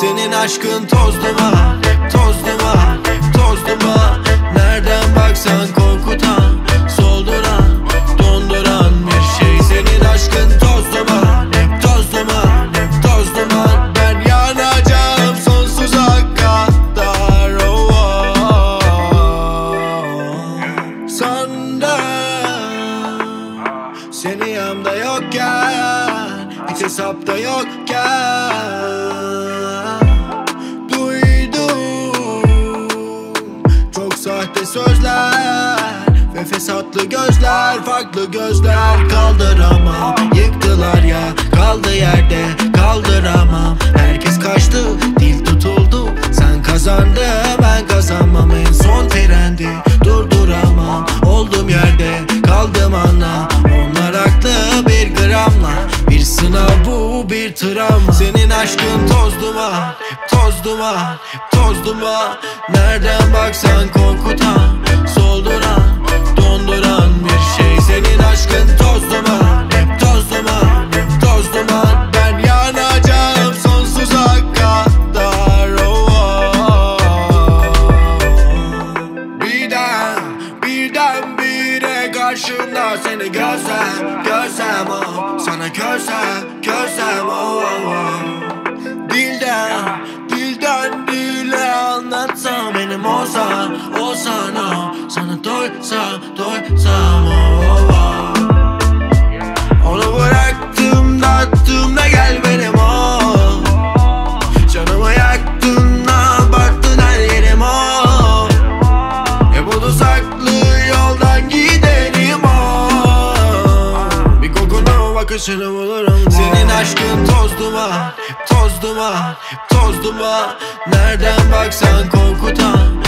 Senin aşkın toz duman Toz duman Toz duman. Nereden baksan korkutan Solduran Donduran bir şey. Senin aşkın toz duman Toz duman Toz duman. Ben yanacağım sonsuza kadar oh, oh, oh. Senden. Seni yanımda yokken Hiç hesapta yokken sahte sözler. Ve fesatlı gözler Farklı gözler. Kaldıramam Yıktılar ya. Kaldı yerde Kaldıramam. Herkes kaçtı Dil tutuldu. Sen kazandı Ben kazanmam. En son trendi Durduramam. Oldum yerde Kaldım anla Onlar haklı bir gramla. Bir sınav bu bir travma. Senin aşkın toz duman duman Toz duman Nereden baksan korkutan Solduran Donduran bir şey Senin aşkın toz duman Toz duman Toz duman Ben yanacağım sonsuza kadar oh. Birden, birden bire karşımda seni görsem, görsem oh Sana oh, oh, oh. Doysam oh, oh. Onu bıraktım da da gel benim ol. Canımı yaktın da her yerim ol. E saklı yoldan giderim ol. Bir kokunu bakışını bulurum Senin aşkın toz duman Toz duman Toz duman Nereden baksan korkutan